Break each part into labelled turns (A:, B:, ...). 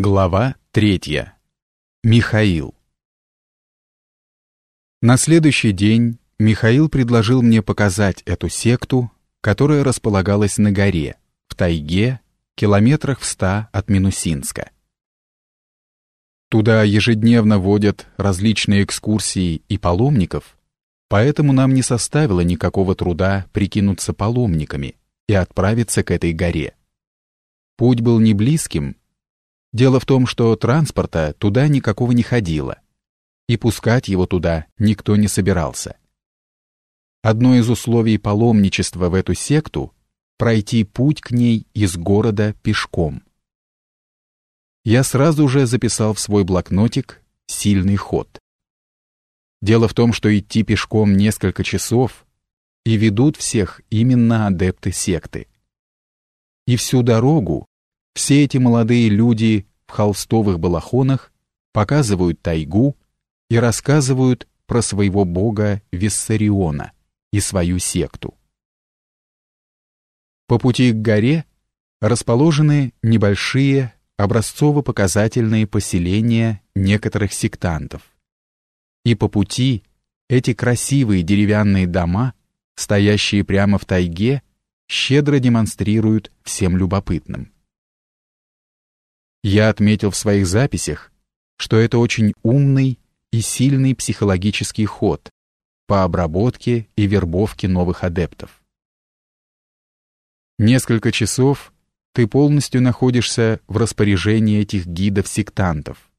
A: Глава третья. Михаил. На следующий день Михаил предложил мне показать эту секту, которая располагалась на горе, в тайге, километрах в ста от Минусинска. Туда ежедневно водят различные экскурсии и паломников, поэтому нам не составило никакого труда прикинуться паломниками и отправиться к этой горе. Путь был не близким, Дело в том, что транспорта туда никакого не ходило, и пускать его туда никто не собирался. Одно из условий паломничества в эту секту — пройти путь к ней из города пешком. Я сразу же записал в свой блокнотик «Сильный ход». Дело в том, что идти пешком несколько часов и ведут всех именно адепты секты. И всю дорогу все эти молодые люди в холстовых балахонах показывают тайгу и рассказывают про своего бога Виссариона и свою секту. По пути к горе расположены небольшие образцово-показательные поселения некоторых сектантов. И по пути эти красивые деревянные дома, стоящие прямо в тайге, щедро демонстрируют всем любопытным. Я отметил в своих записях, что это очень умный и сильный психологический ход по обработке и вербовке новых адептов. Несколько часов ты полностью находишься в распоряжении этих гидов-сектантов,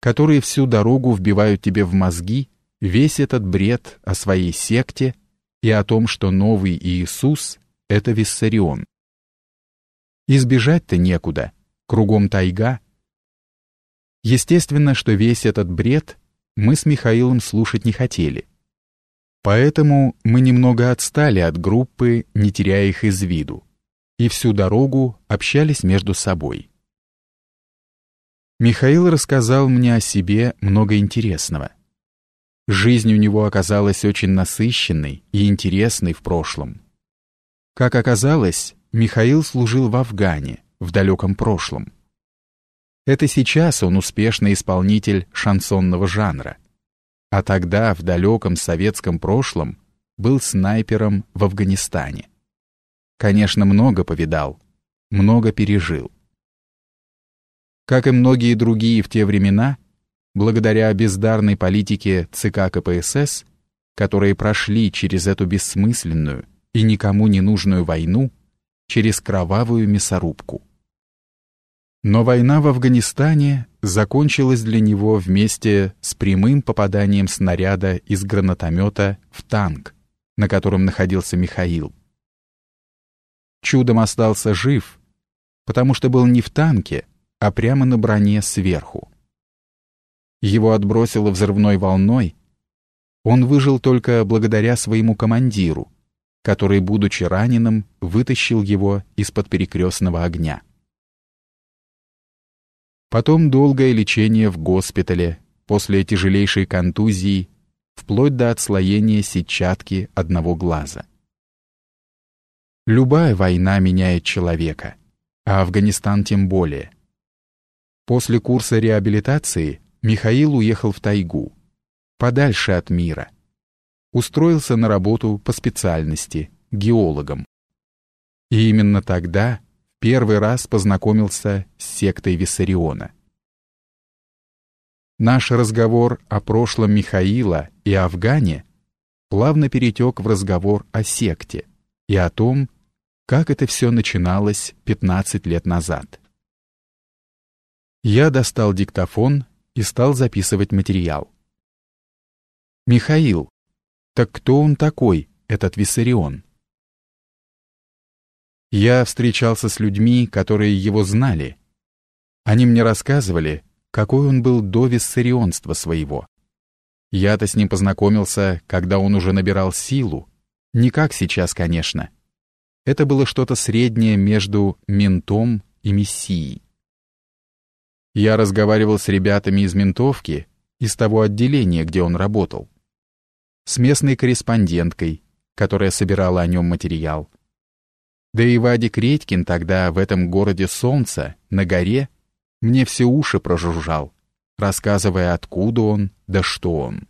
A: которые всю дорогу вбивают тебе в мозги весь этот бред о своей секте и о том, что новый Иисус — это Виссарион. Избежать-то некуда, кругом тайга. Естественно, что весь этот бред мы с Михаилом слушать не хотели. Поэтому мы немного отстали от группы, не теряя их из виду, и всю дорогу общались между собой. Михаил рассказал мне о себе много интересного. Жизнь у него оказалась очень насыщенной и интересной в прошлом. Как оказалось, Михаил служил в Афгане, в далеком прошлом. Это сейчас он успешный исполнитель шансонного жанра. А тогда, в далеком советском прошлом, был снайпером в Афганистане. Конечно, много повидал, много пережил. Как и многие другие в те времена, благодаря бездарной политике ЦК КПСС, которые прошли через эту бессмысленную и никому не нужную войну, через кровавую мясорубку. Но война в Афганистане закончилась для него вместе с прямым попаданием снаряда из гранатомета в танк, на котором находился Михаил. Чудом остался жив, потому что был не в танке, а прямо на броне сверху. Его отбросило взрывной волной. Он выжил только благодаря своему командиру, который, будучи раненым, вытащил его из-под перекрестного огня. Потом долгое лечение в госпитале после тяжелейшей контузии, вплоть до отслоения сетчатки одного глаза. Любая война меняет человека, а Афганистан тем более. После курса реабилитации Михаил уехал в тайгу, подальше от мира. Устроился на работу по специальности, геологом. И именно тогда первый раз познакомился с сектой Виссариона. Наш разговор о прошлом Михаила и Афгане плавно перетек в разговор о секте и о том, как это все начиналось 15 лет назад. Я достал диктофон и стал записывать материал. «Михаил, так кто он такой, этот Виссарион?» Я встречался с людьми, которые его знали. Они мне рассказывали, какой он был до виссарионства своего. Я-то с ним познакомился, когда он уже набирал силу. Не как сейчас, конечно. Это было что-то среднее между ментом и мессией. Я разговаривал с ребятами из ментовки, из того отделения, где он работал. С местной корреспонденткой, которая собирала о нем материал да и Вадик Редькин тогда в этом городе солнца, на горе, мне все уши прожужжал, рассказывая, откуда он, да что он.